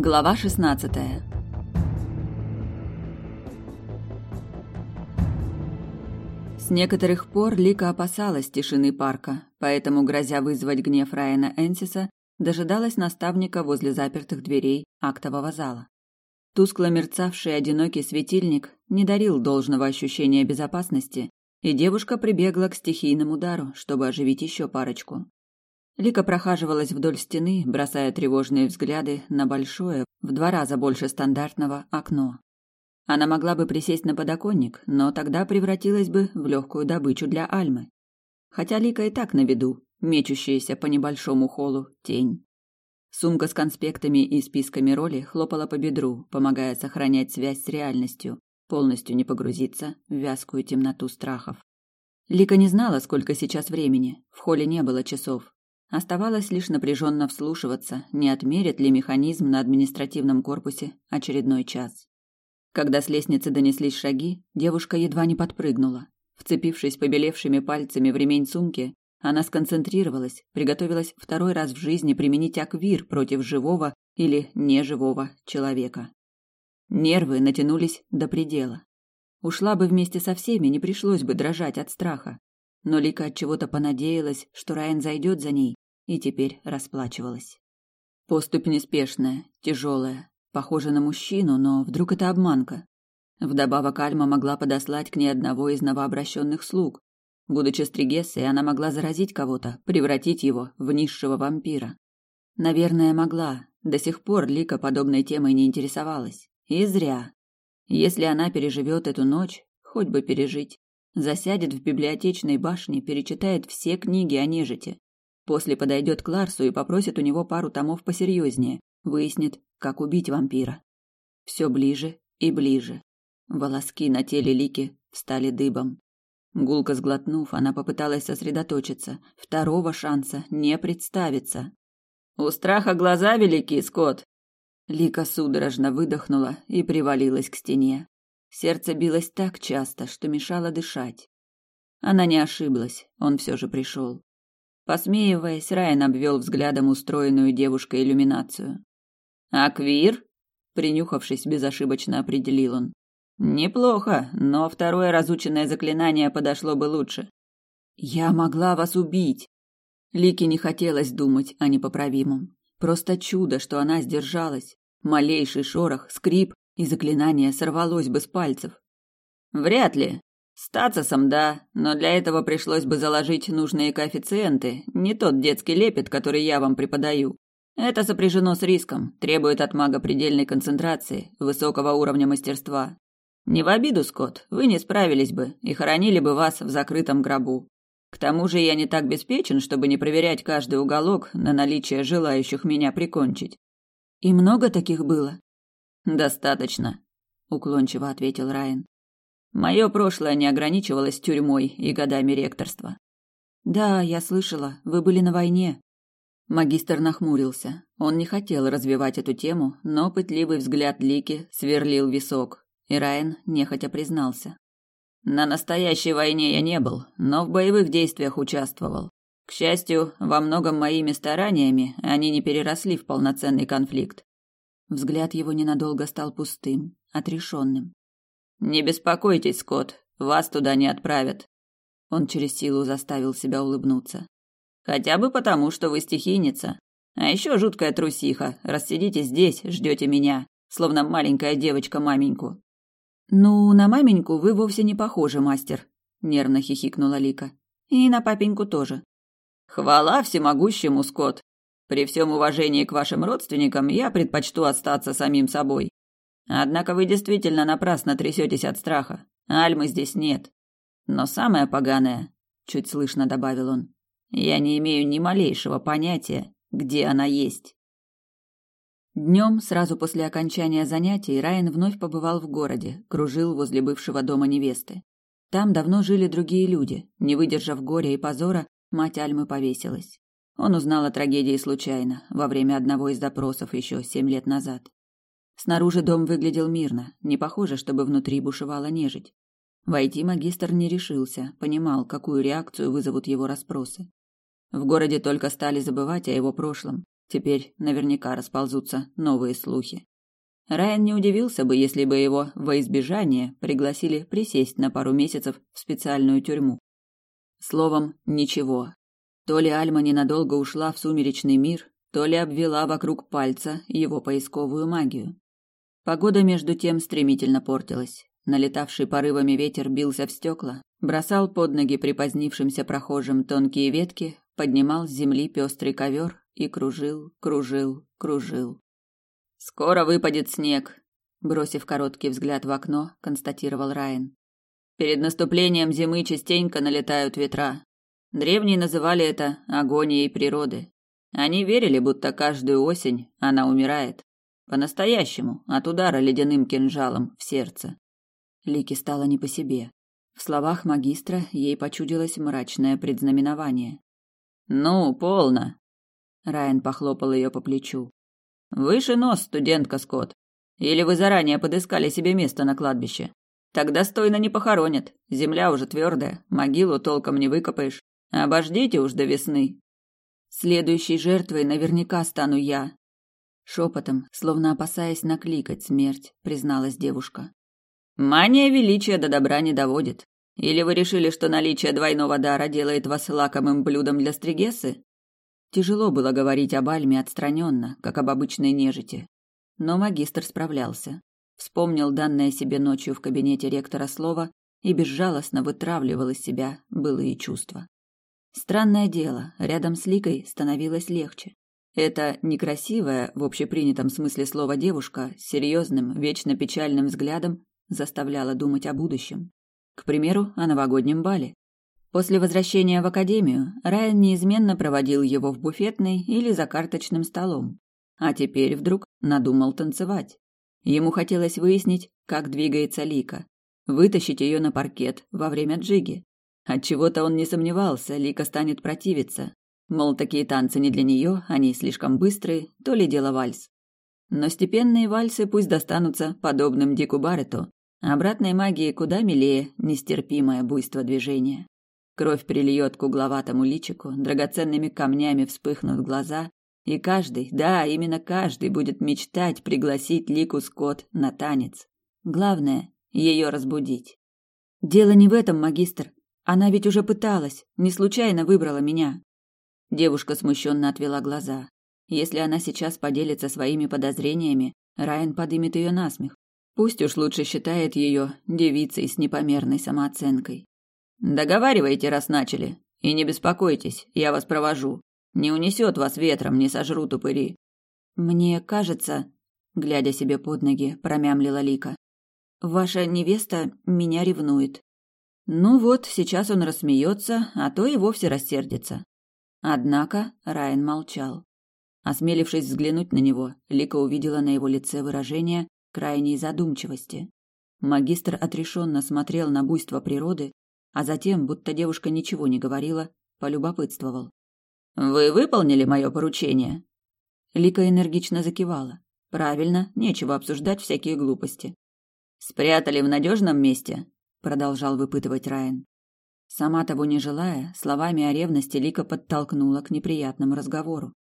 Глава 16. С некоторых пор Лика опасалась тишины парка, поэтому, грозя вызвать гнев Райана Энсиса, дожидалась наставника возле запертых дверей актового зала. Тускло мерцавший одинокий светильник не дарил должного ощущения безопасности, и девушка прибегла к стихийному удару, чтобы оживить еще парочку. Лика прохаживалась вдоль стены, бросая тревожные взгляды на большое, в два раза больше стандартного, окно. Она могла бы присесть на подоконник, но тогда превратилась бы в легкую добычу для Альмы. Хотя Лика и так на виду, мечущаяся по небольшому холлу тень. Сумка с конспектами и списками роли хлопала по бедру, помогая сохранять связь с реальностью, полностью не погрузиться в вязкую темноту страхов. Лика не знала, сколько сейчас времени, в холле не было часов, Оставалось лишь напряженно вслушиваться, не отмерит ли механизм на административном корпусе очередной час. Когда с лестницы донеслись шаги, девушка едва не подпрыгнула. Вцепившись побелевшими пальцами в ремень сумки, она сконцентрировалась, приготовилась второй раз в жизни применить аквир против живого или неживого человека. Нервы натянулись до предела. Ушла бы вместе со всеми, не пришлось бы дрожать от страха. Но Лика от чего-то понадеялась, что Райан зайдет за ней, и теперь расплачивалась. Поступь неспешная, тяжелая, похожа на мужчину, но вдруг это обманка. Вдобавок Альма могла подослать к ней одного из новообращенных слуг. Будучи стригессой, она могла заразить кого-то, превратить его в низшего вампира. Наверное, могла. До сих пор Лика подобной темой не интересовалась. И зря. Если она переживет эту ночь, хоть бы пережить. Засядет в библиотечной башне, перечитает все книги о нежити. После подойдет к Ларсу и попросит у него пару томов посерьезнее, выяснит, как убить вампира. Все ближе и ближе. Волоски на теле Лики встали дыбом. Гулко сглотнув, она попыталась сосредоточиться. Второго шанса не представится. «У страха глаза велики, Скотт!» Лика судорожно выдохнула и привалилась к стене. Сердце билось так часто, что мешало дышать. Она не ошиблась, он все же пришел. Посмеиваясь, Райан обвел взглядом устроенную девушкой иллюминацию. «Аквир?» — принюхавшись, безошибочно определил он. «Неплохо, но второе разученное заклинание подошло бы лучше». «Я могла вас убить!» Лике не хотелось думать о непоправимом. Просто чудо, что она сдержалась. Малейший шорох, скрип, и заклинание сорвалось бы с пальцев. Вряд ли. Стацисом да, но для этого пришлось бы заложить нужные коэффициенты, не тот детский лепет, который я вам преподаю. Это сопряжено с риском, требует от мага предельной концентрации, высокого уровня мастерства. Не в обиду, Скотт, вы не справились бы и хоронили бы вас в закрытом гробу. К тому же я не так беспечен, чтобы не проверять каждый уголок на наличие желающих меня прикончить. И много таких было? Достаточно, уклончиво ответил Райан. Мое прошлое не ограничивалось тюрьмой и годами ректорства. Да, я слышала, вы были на войне. Магистр нахмурился. Он не хотел развивать эту тему, но пытливый взгляд Лики сверлил висок, и Райан нехотя признался. На настоящей войне я не был, но в боевых действиях участвовал. К счастью, во многом моими стараниями они не переросли в полноценный конфликт. Взгляд его ненадолго стал пустым, отрешенным. «Не беспокойтесь, Скотт, вас туда не отправят». Он через силу заставил себя улыбнуться. «Хотя бы потому, что вы стихийница. А еще жуткая трусиха, рассидите здесь, ждете меня, словно маленькая девочка маменьку». «Ну, на маменьку вы вовсе не похожи, мастер», — нервно хихикнула Лика. «И на папеньку тоже». «Хвала всемогущему, Скотт. При всем уважении к вашим родственникам я предпочту остаться самим собой. Однако вы действительно напрасно трясетесь от страха. Альмы здесь нет. Но самое поганое, чуть слышно добавил он, я не имею ни малейшего понятия, где она есть. Днем, сразу после окончания занятий, Райан вновь побывал в городе, кружил возле бывшего дома невесты. Там давно жили другие люди. Не выдержав горя и позора, мать Альмы повесилась. Он узнал о трагедии случайно, во время одного из допросов еще семь лет назад. Снаружи дом выглядел мирно, не похоже, чтобы внутри бушевала нежить. Войти магистр не решился, понимал, какую реакцию вызовут его расспросы. В городе только стали забывать о его прошлом. Теперь наверняка расползутся новые слухи. Райан не удивился бы, если бы его во избежание пригласили присесть на пару месяцев в специальную тюрьму. Словом, ничего. То ли Альма ненадолго ушла в сумеречный мир, то ли обвела вокруг пальца его поисковую магию. Погода между тем стремительно портилась. Налетавший порывами ветер бился в стекла, бросал под ноги припозднившимся прохожим тонкие ветки, поднимал с земли пестрый ковер и кружил, кружил, кружил. «Скоро выпадет снег», — бросив короткий взгляд в окно, констатировал Райан. «Перед наступлением зимы частенько налетают ветра. Древние называли это агонией природы. Они верили, будто каждую осень она умирает. По-настоящему, от удара ледяным кинжалом в сердце. Лике стало не по себе. В словах магистра ей почудилось мрачное предзнаменование. «Ну, полно!» Райан похлопал ее по плечу. «Выше нос, студентка Скотт. Или вы заранее подыскали себе место на кладбище? Так достойно не похоронят. Земля уже твердая, могилу толком не выкопаешь. Обождите уж до весны». «Следующей жертвой наверняка стану я», Шепотом, словно опасаясь накликать смерть, призналась девушка. «Мания величия до добра не доводит. Или вы решили, что наличие двойного дара делает вас лакомым блюдом для стригессы?» Тяжело было говорить об Альме отстраненно, как об обычной нежити. Но магистр справлялся. Вспомнил данное себе ночью в кабинете ректора слово и безжалостно вытравливал из себя былые чувства. Странное дело, рядом с Ликой становилось легче. Эта некрасивая, в общепринятом смысле слова девушка, с серьезным, вечно печальным взглядом заставляла думать о будущем. К примеру, о новогоднем бале. После возвращения в академию Райан неизменно проводил его в буфетной или за карточным столом. А теперь вдруг надумал танцевать. Ему хотелось выяснить, как двигается Лика, вытащить ее на паркет во время джиги. Отчего-то он не сомневался, Лика станет противиться, Мол, такие танцы не для нее, они слишком быстрые, то ли дело вальс. Но степенные вальсы пусть достанутся подобным Дику Барретту. Обратной магии куда милее нестерпимое буйство движения. Кровь прильет к угловатому личику, драгоценными камнями вспыхнут глаза, и каждый, да, именно каждый будет мечтать пригласить Лику Скотт на танец. Главное — ее разбудить. Дело не в этом, магистр. Она ведь уже пыталась, не случайно выбрала меня. Девушка смущенно отвела глаза. Если она сейчас поделится своими подозрениями, Райан подымет ее на смех. Пусть уж лучше считает ее девицей с непомерной самооценкой. Договаривайте, раз начали. И не беспокойтесь, я вас провожу. Не унесет вас ветром, не сожрут упыри. Мне кажется, глядя себе под ноги, промямлила Лика. Ваша невеста меня ревнует. Ну вот, сейчас он рассмеется, а то и вовсе рассердится. Однако Райан молчал. Осмелившись взглянуть на него, Лика увидела на его лице выражение крайней задумчивости. Магистр отрешенно смотрел на буйство природы, а затем, будто девушка ничего не говорила, полюбопытствовал. «Вы выполнили мое поручение?» Лика энергично закивала. «Правильно, нечего обсуждать всякие глупости». «Спрятали в надежном месте?» продолжал выпытывать Райан. Сама того не желая, словами о ревности Лика подтолкнула к неприятному разговору.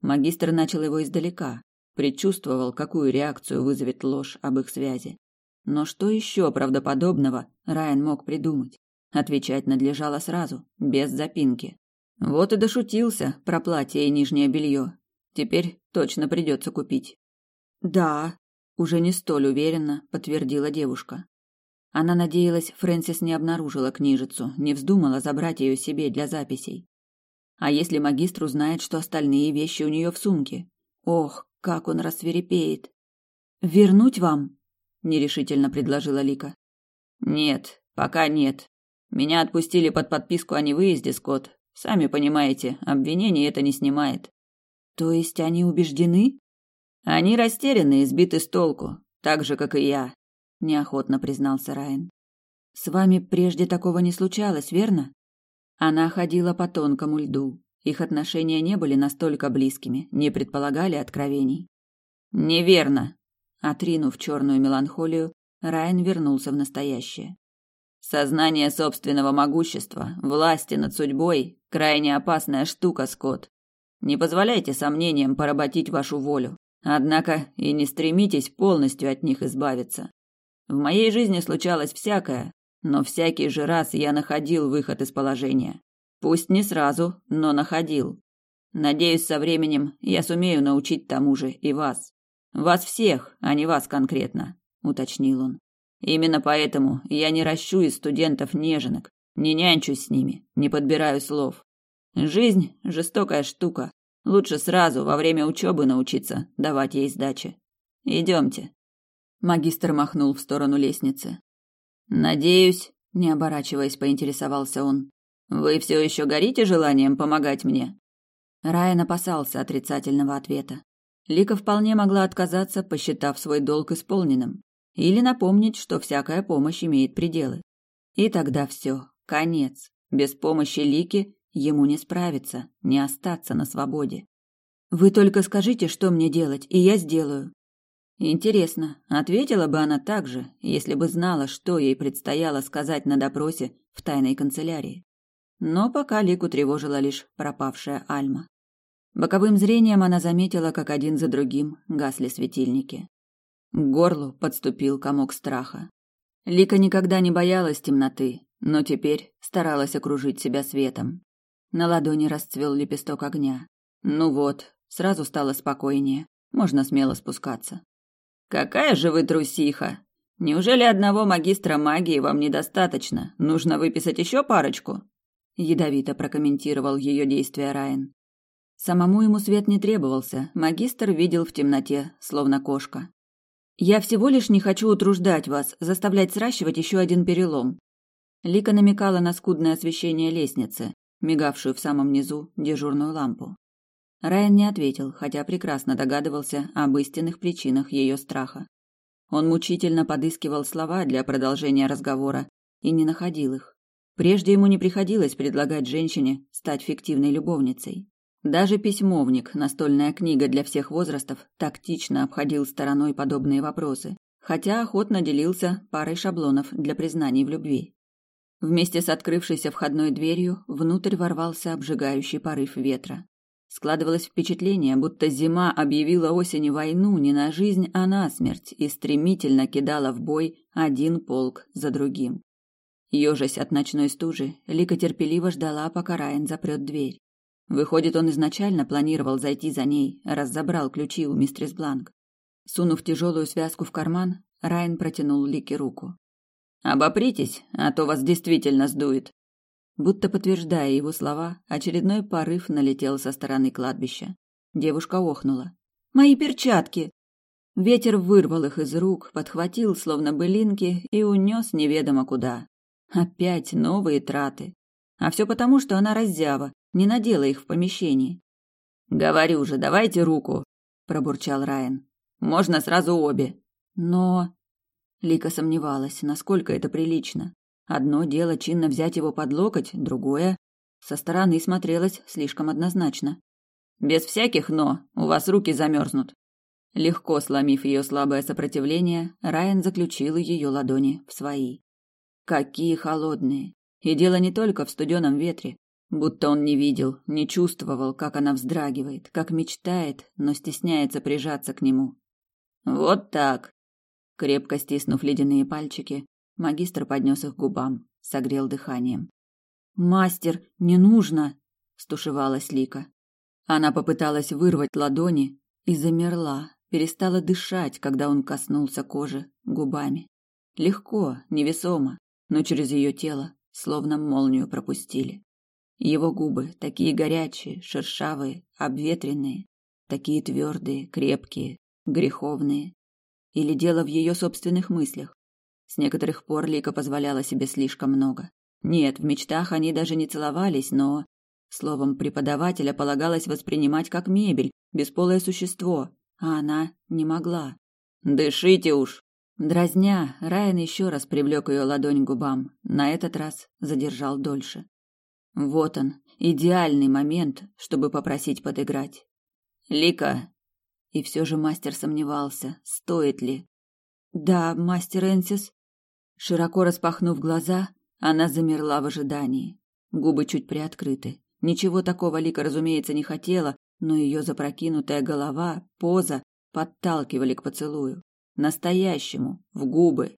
Магистр начал его издалека, предчувствовал, какую реакцию вызовет ложь об их связи. Но что еще правдоподобного Райан мог придумать? Отвечать надлежало сразу, без запинки. Вот и дошутился про платье и нижнее белье. Теперь точно придется купить. Да, уже не столь уверенно подтвердила девушка. Она надеялась, Фрэнсис не обнаружила книжицу, не вздумала забрать ее себе для записей. А если магистр узнает, что остальные вещи у нее в сумке? Ох, как он рассверепеет. «Вернуть вам?» – нерешительно предложила Лика. «Нет, пока нет. Меня отпустили под подписку о невыезде, Скотт. Сами понимаете, обвинение это не снимает». «То есть они убеждены?» «Они растеряны и сбиты с толку, так же, как и я неохотно признался Райан. С вами прежде такого не случалось, верно? Она ходила по тонкому льду. Их отношения не были настолько близкими, не предполагали откровений. Неверно. Отринув черную меланхолию, Райан вернулся в настоящее. Сознание собственного могущества, власти над судьбой крайне опасная штука, Скотт. Не позволяйте сомнениям поработить вашу волю. Однако и не стремитесь полностью от них избавиться. В моей жизни случалось всякое, но всякий же раз я находил выход из положения. Пусть не сразу, но находил. Надеюсь, со временем я сумею научить тому же и вас. Вас всех, а не вас конкретно, уточнил он. Именно поэтому я не ращу из студентов неженок, не нянчусь с ними, не подбираю слов. Жизнь жестокая штука. Лучше сразу во время учебы научиться давать ей сдачи. Идемте. Магистр махнул в сторону лестницы. Надеюсь, не оборачиваясь, поинтересовался он. Вы все еще горите желанием помогать мне? Райан опасался отрицательного ответа. Лика вполне могла отказаться, посчитав свой долг исполненным, или напомнить, что всякая помощь имеет пределы. И тогда все, конец. Без помощи Лики ему не справиться, не остаться на свободе. Вы только скажите, что мне делать, и я сделаю. Интересно, ответила бы она так же, если бы знала, что ей предстояло сказать на допросе в тайной канцелярии. Но пока Лику тревожила лишь пропавшая Альма. Боковым зрением она заметила, как один за другим гасли светильники. К горлу подступил комок страха. Лика никогда не боялась темноты, но теперь старалась окружить себя светом. На ладони расцвел лепесток огня. Ну вот, сразу стало спокойнее, можно смело спускаться. Какая же вы трусиха! Неужели одного магистра магии вам недостаточно? Нужно выписать еще парочку? Ядовито прокомментировал ее действия Райан. Самому ему свет не требовался, магистр видел в темноте, словно кошка. «Я всего лишь не хочу утруждать вас, заставлять сращивать еще один перелом». Лика намекала на скудное освещение лестницы, мигавшую в самом низу дежурную лампу. Райан не ответил, хотя прекрасно догадывался об истинных причинах ее страха. Он мучительно подыскивал слова для продолжения разговора и не находил их. Прежде ему не приходилось предлагать женщине стать фиктивной любовницей. Даже письмовник, настольная книга для всех возрастов, тактично обходил стороной подобные вопросы, хотя охотно делился парой шаблонов для признаний в любви. Вместе с открывшейся входной дверью внутрь ворвался обжигающий порыв ветра. Складывалось впечатление, будто зима объявила осени войну не на жизнь, а на смерть и стремительно кидала в бой один полк за другим. Ёжась от ночной стужи, Лика терпеливо ждала, пока Райан запрет дверь. Выходит, он изначально планировал зайти за ней, раз забрал ключи у мистерс Бланк. Сунув тяжелую связку в карман, Райан протянул Лике руку. «Обопритесь, а то вас действительно сдует», Будто подтверждая его слова, очередной порыв налетел со стороны кладбища. Девушка охнула. «Мои перчатки!» Ветер вырвал их из рук, подхватил, словно былинки, и унес неведомо куда. Опять новые траты. А все потому, что она раззява, не надела их в помещении. «Говорю же, давайте руку!» – пробурчал Райан. «Можно сразу обе!» «Но...» Лика сомневалась, насколько это прилично. Одно дело чинно взять его под локоть, другое со стороны смотрелось слишком однозначно. Без всяких но, у вас руки замерзнут. Легко сломив ее слабое сопротивление, Райан заключил ее ладони в свои. Какие холодные! И дело не только в студеном ветре, будто он не видел, не чувствовал, как она вздрагивает, как мечтает, но стесняется прижаться к нему. Вот так. Крепко стиснув ледяные пальчики, Магистр поднес их к губам, согрел дыханием. «Мастер, не нужно!» – стушевалась Лика. Она попыталась вырвать ладони и замерла, перестала дышать, когда он коснулся кожи губами. Легко, невесомо, но через ее тело словно молнию пропустили. Его губы такие горячие, шершавые, обветренные, такие твердые, крепкие, греховные. Или дело в ее собственных мыслях? С некоторых пор Лика позволяла себе слишком много. Нет, в мечтах они даже не целовались, но... Словом, преподавателя полагалось воспринимать как мебель, бесполое существо, а она не могла. «Дышите уж!» Дразня, Райан еще раз привлек ее ладонь к губам, на этот раз задержал дольше. Вот он, идеальный момент, чтобы попросить подыграть. «Лика!» И все же мастер сомневался, стоит ли. «Да, мастер Энсис», Широко распахнув глаза, она замерла в ожидании. Губы чуть приоткрыты. Ничего такого Лика, разумеется, не хотела, но ее запрокинутая голова, поза подталкивали к поцелую. Настоящему, в губы.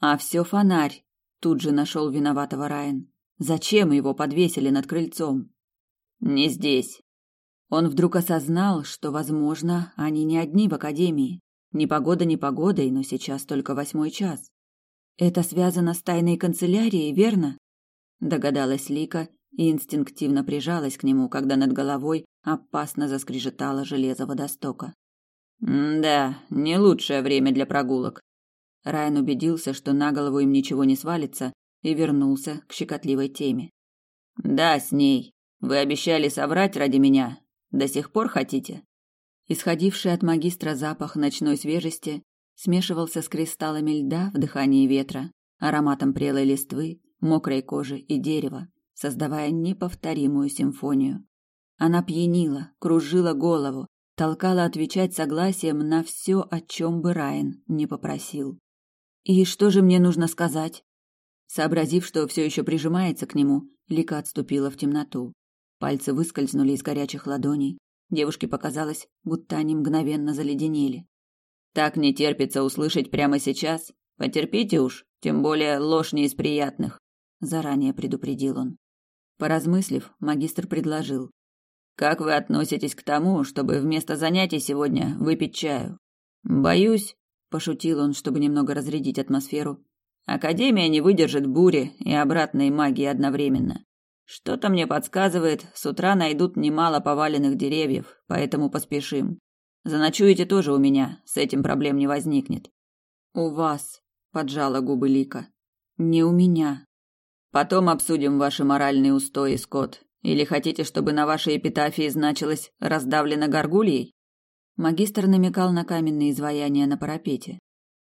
А все фонарь. Тут же нашел виноватого Райан. Зачем его подвесили над крыльцом? Не здесь. Он вдруг осознал, что, возможно, они не одни в академии. Ни погода, ни погодой, но сейчас только восьмой час. Это связано с тайной канцелярией, верно? Догадалась Лика и инстинктивно прижалась к нему, когда над головой опасно заскрежетало железо водостока. «Да, не лучшее время для прогулок». Райан убедился, что на голову им ничего не свалится, и вернулся к щекотливой теме. «Да, с ней. Вы обещали соврать ради меня. До сих пор хотите?» Исходивший от магистра запах ночной свежести смешивался с кристаллами льда в дыхании ветра, ароматом прелой листвы, мокрой кожи и дерева, создавая неповторимую симфонию. Она пьянила, кружила голову, толкала отвечать согласием на все, о чем бы Райан не попросил. «И что же мне нужно сказать?» Сообразив, что все еще прижимается к нему, Лика отступила в темноту. Пальцы выскользнули из горячих ладоней. Девушке показалось, будто они мгновенно заледенели. «Так не терпится услышать прямо сейчас. Потерпите уж, тем более ложь не из приятных», — заранее предупредил он. Поразмыслив, магистр предложил. Как вы относитесь к тому, чтобы вместо занятий сегодня выпить чаю? Боюсь, пошутил он, чтобы немного разрядить атмосферу. Академия не выдержит бури и обратной магии одновременно. Что-то мне подсказывает, с утра найдут немало поваленных деревьев, поэтому поспешим. Заночуете тоже у меня, с этим проблем не возникнет. У вас, поджала губы Лика. Не у меня. Потом обсудим ваши моральные устои, Скотт. Или хотите, чтобы на вашей эпитафии значилось «раздавлено горгульей»?» Магистр намекал на каменные изваяния на парапете.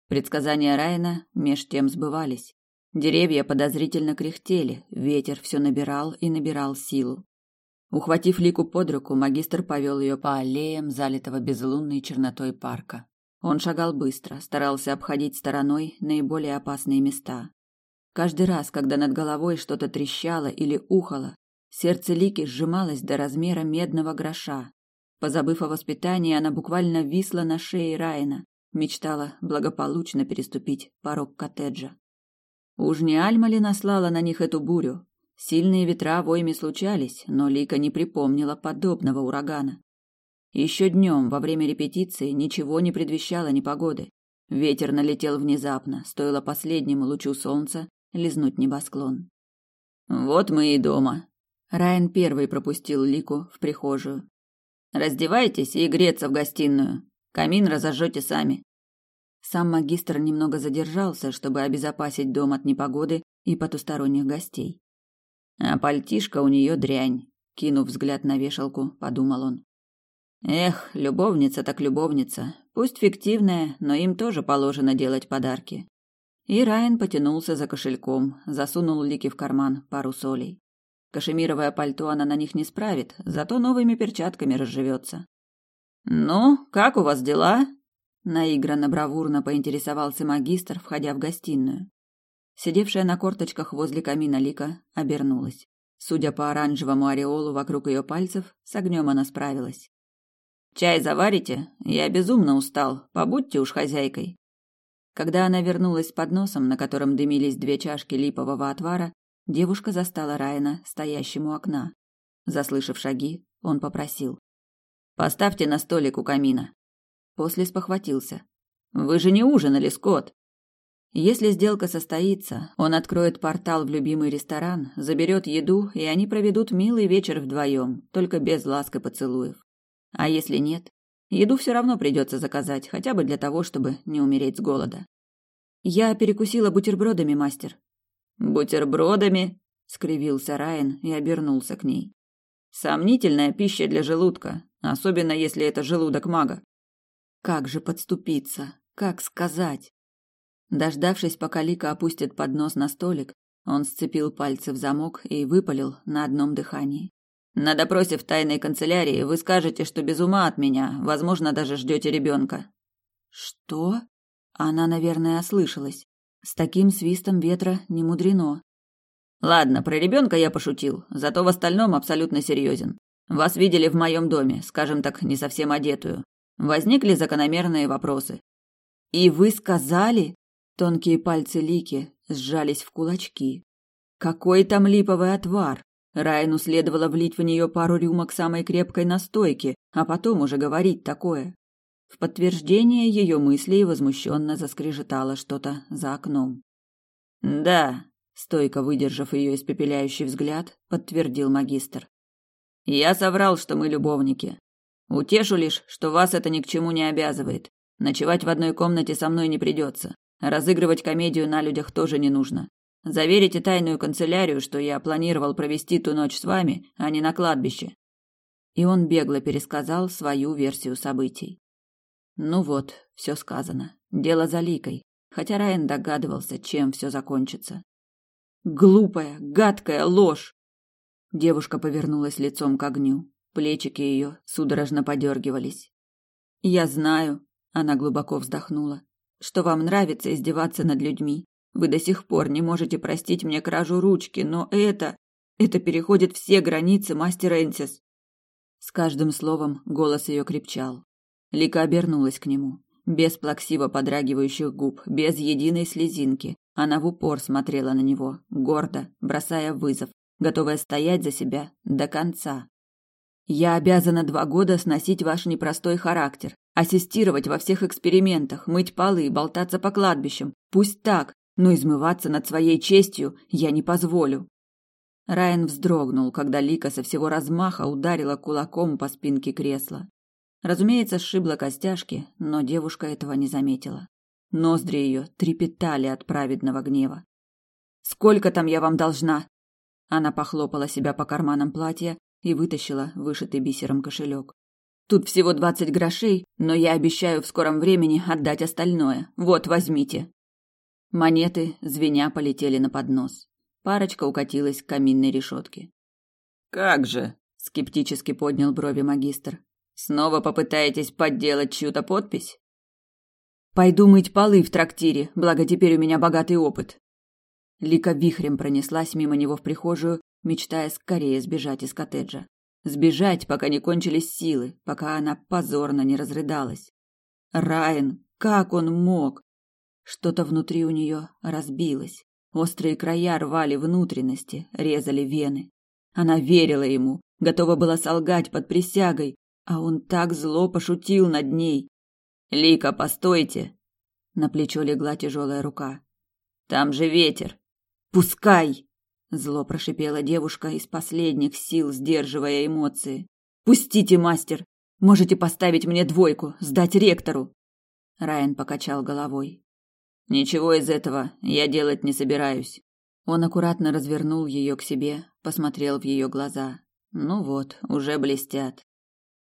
Предсказания Райана меж тем сбывались. Деревья подозрительно кряхтели, ветер все набирал и набирал силу. Ухватив Лику под руку, магистр повел ее по аллеям, залитого безлунной чернотой парка. Он шагал быстро, старался обходить стороной наиболее опасные места. Каждый раз, когда над головой что-то трещало или ухало, Сердце Лики сжималось до размера медного гроша. Позабыв о воспитании, она буквально висла на шее Райана, мечтала благополучно переступить порог коттеджа. Уж не Альма ли наслала на них эту бурю? Сильные ветра войми случались, но Лика не припомнила подобного урагана. Еще днем, во время репетиции, ничего не предвещало непогоды. Ветер налетел внезапно, стоило последнему лучу солнца лизнуть небосклон. «Вот мы и дома», Райан первый пропустил Лику в прихожую. Раздевайтесь и греться в гостиную. Камин разожжете сами. Сам магистр немного задержался, чтобы обезопасить дом от непогоды и потусторонних гостей. А пальтишка у нее дрянь, кинув взгляд на вешалку, подумал он. Эх, любовница так любовница, пусть фиктивная, но им тоже положено делать подарки. И Райан потянулся за кошельком, засунул Лике в карман пару солей. Кашемировое пальто она на них не справит, зато новыми перчатками разживется. «Ну, как у вас дела?» Наигранно бравурно поинтересовался магистр, входя в гостиную. Сидевшая на корточках возле камина Лика обернулась. Судя по оранжевому ореолу вокруг ее пальцев, с огнем она справилась. «Чай заварите? Я безумно устал. Побудьте уж хозяйкой». Когда она вернулась с подносом, на котором дымились две чашки липового отвара, Девушка застала Райана стоящим у окна. Заслышав шаги, он попросил: "Поставьте на столик у камина". После спохватился: "Вы же не ужинали, Скотт?" Если сделка состоится, он откроет портал в любимый ресторан, заберет еду, и они проведут милый вечер вдвоем, только без ласк и поцелуев. А если нет, еду все равно придется заказать, хотя бы для того, чтобы не умереть с голода. Я перекусила бутербродами, мастер, Бутербродами, скривился Райан и обернулся к ней. Сомнительная пища для желудка, особенно если это желудок мага. Как же подступиться? Как сказать? Дождавшись, пока Лика опустит поднос на столик, он сцепил пальцы в замок и выпалил на одном дыхании. На допросе в тайной канцелярии вы скажете, что без ума от меня, возможно, даже ждете ребенка. Что? Она, наверное, ослышалась. С таким свистом ветра не мудрено. Ладно, про ребенка я пошутил, зато в остальном абсолютно серьезен. Вас видели в моем доме, скажем так, не совсем одетую. Возникли закономерные вопросы. И вы сказали? Тонкие пальцы Лики сжались в кулачки. Какой там липовый отвар? Райну следовало влить в нее пару рюмок самой крепкой настойки, а потом уже говорить такое. В подтверждение ее мыслей возмущенно заскрежетало что-то за окном. «Да», — стойко выдержав ее испепеляющий взгляд, подтвердил магистр. «Я соврал, что мы любовники. Утешу лишь, что вас это ни к чему не обязывает. Ночевать в одной комнате со мной не придется. Разыгрывать комедию на людях тоже не нужно. Заверите тайную канцелярию, что я планировал провести ту ночь с вами, а не на кладбище. И он бегло пересказал свою версию событий. Ну вот, все сказано. Дело за Ликой, хотя Райан догадывался, чем все закончится. Глупая, гадкая ложь. Девушка повернулась лицом к огню. Плечики ее судорожно подергивались. Я знаю, она глубоко вздохнула, что вам нравится издеваться над людьми, вы до сих пор не можете простить мне кражу ручки, но это... Это переходит все границы, мастер Энсис. С каждым словом голос ее крепчал. Лика обернулась к нему. Без плаксиво подрагивающих губ, без единой слезинки. Она в упор смотрела на него, гордо, бросая вызов, готовая стоять за себя до конца. «Я обязана два года сносить ваш непростой характер, ассистировать во всех экспериментах, мыть полы, болтаться по кладбищам. Пусть так, но измываться над своей честью я не позволю. Райан вздрогнул, когда Лика со всего размаха ударила кулаком по спинке кресла. Разумеется, сшибла костяшки, но девушка этого не заметила. Ноздри ее трепетали от праведного гнева. «Сколько там я вам должна?» Она похлопала себя по карманам платья и вытащила вышитый бисером кошелек. «Тут всего двадцать грошей, но я обещаю в скором времени отдать остальное. Вот, возьмите». Монеты, звеня, полетели на поднос. Парочка укатилась к каминной решетке. «Как же?» – скептически поднял брови магистр. «Снова попытаетесь подделать чью-то подпись?» «Пойду мыть полы в трактире, благо теперь у меня богатый опыт». Лика вихрем пронеслась мимо него в прихожую, мечтая скорее сбежать из коттеджа. Сбежать, пока не кончились силы, пока она позорно не разрыдалась. Райан, как он мог? Что-то внутри у нее разбилось. Острые края рвали внутренности, резали вены. Она верила ему, готова была солгать под присягой, а он так зло пошутил над ней. «Лика, постойте!» На плечо легла тяжелая рука. «Там же ветер!» «Пускай!» Зло прошипела девушка из последних сил, сдерживая эмоции. «Пустите, мастер! Можете поставить мне двойку, сдать ректору!» Райан покачал головой. Ничего из этого я делать не собираюсь. Он аккуратно развернул ее к себе, посмотрел в ее глаза. Ну вот, уже блестят.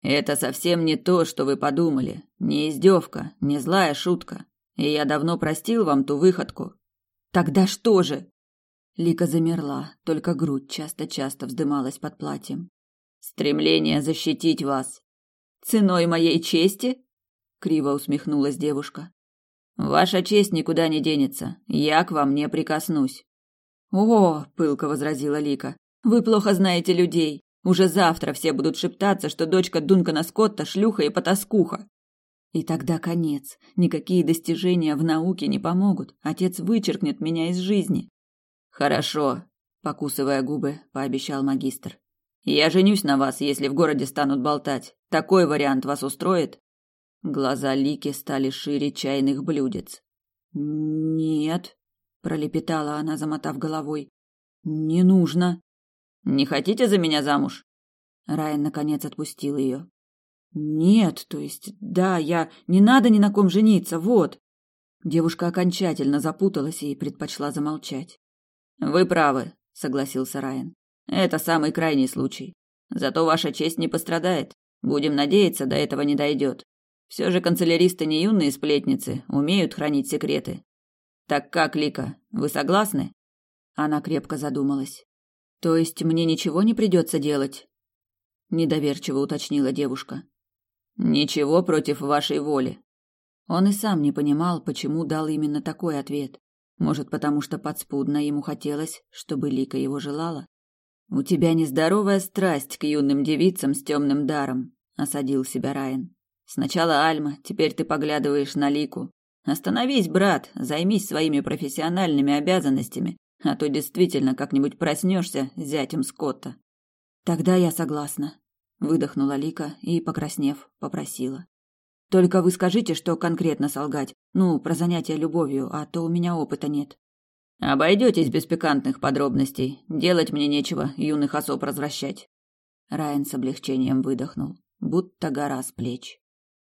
Это совсем не то, что вы подумали. Не издевка, не злая шутка. И я давно простил вам ту выходку. Тогда что же? Лика замерла, только грудь часто-часто вздымалась под платьем. Стремление защитить вас. Ценой моей чести? Криво усмехнулась девушка. Ваша честь никуда не денется. Я к вам не прикоснусь. О, пылко возразила Лика. Вы плохо знаете людей. Уже завтра все будут шептаться, что дочка Дункана Скотта шлюха и потаскуха. И тогда конец. Никакие достижения в науке не помогут. Отец вычеркнет меня из жизни. Хорошо, покусывая губы, пообещал магистр. Я женюсь на вас, если в городе станут болтать. Такой вариант вас устроит? Глаза Лики стали шире чайных блюдец. «Нет», — пролепетала она, замотав головой. «Не нужно». «Не хотите за меня замуж?» Райан, наконец, отпустил ее. «Нет, то есть, да, я... Не надо ни на ком жениться, вот». Девушка окончательно запуталась и предпочла замолчать. «Вы правы», — согласился Райан. «Это самый крайний случай. Зато ваша честь не пострадает. Будем надеяться, до этого не дойдет. Все же канцеляристы не юные сплетницы, умеют хранить секреты. Так как, Лика, вы согласны? Она крепко задумалась. То есть мне ничего не придется делать? Недоверчиво уточнила девушка. Ничего против вашей воли. Он и сам не понимал, почему дал именно такой ответ. Может, потому что подспудно ему хотелось, чтобы Лика его желала? У тебя нездоровая страсть к юным девицам с темным даром, осадил себя Райан. Сначала Альма, теперь ты поглядываешь на Лику. Остановись, брат, займись своими профессиональными обязанностями, а то действительно как-нибудь проснешься зятем Скотта. Тогда я согласна, выдохнула Лика и, покраснев, попросила: только вы скажите, что конкретно солгать. Ну, про занятия любовью, а то у меня опыта нет. Обойдетесь без пикантных подробностей. Делать мне нечего, юных особ развращать. Райан с облегчением выдохнул, будто гора с плеч.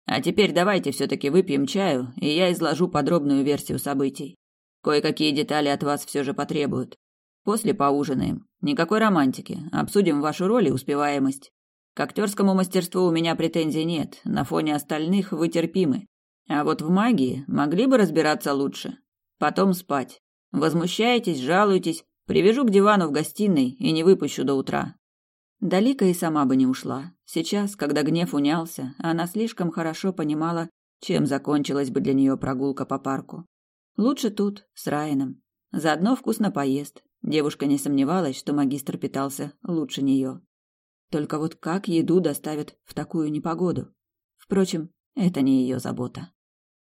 А теперь давайте все-таки выпьем чаю, и я изложу подробную версию событий. Кое-какие детали от вас все же потребуют. После поужинаем. Никакой романтики. Обсудим вашу роль и успеваемость. К актерскому мастерству у меня претензий нет, на фоне остальных вы терпимы. А вот в магии могли бы разбираться лучше. Потом спать. Возмущаетесь, жалуетесь, привяжу к дивану в гостиной и не выпущу до утра. Далика и сама бы не ушла. Сейчас, когда гнев унялся, она слишком хорошо понимала, чем закончилась бы для нее прогулка по парку. Лучше тут, с Райаном. Заодно вкусно поест. Девушка не сомневалась, что магистр питался лучше нее. Только вот как еду доставят в такую непогоду? Впрочем, это не ее забота.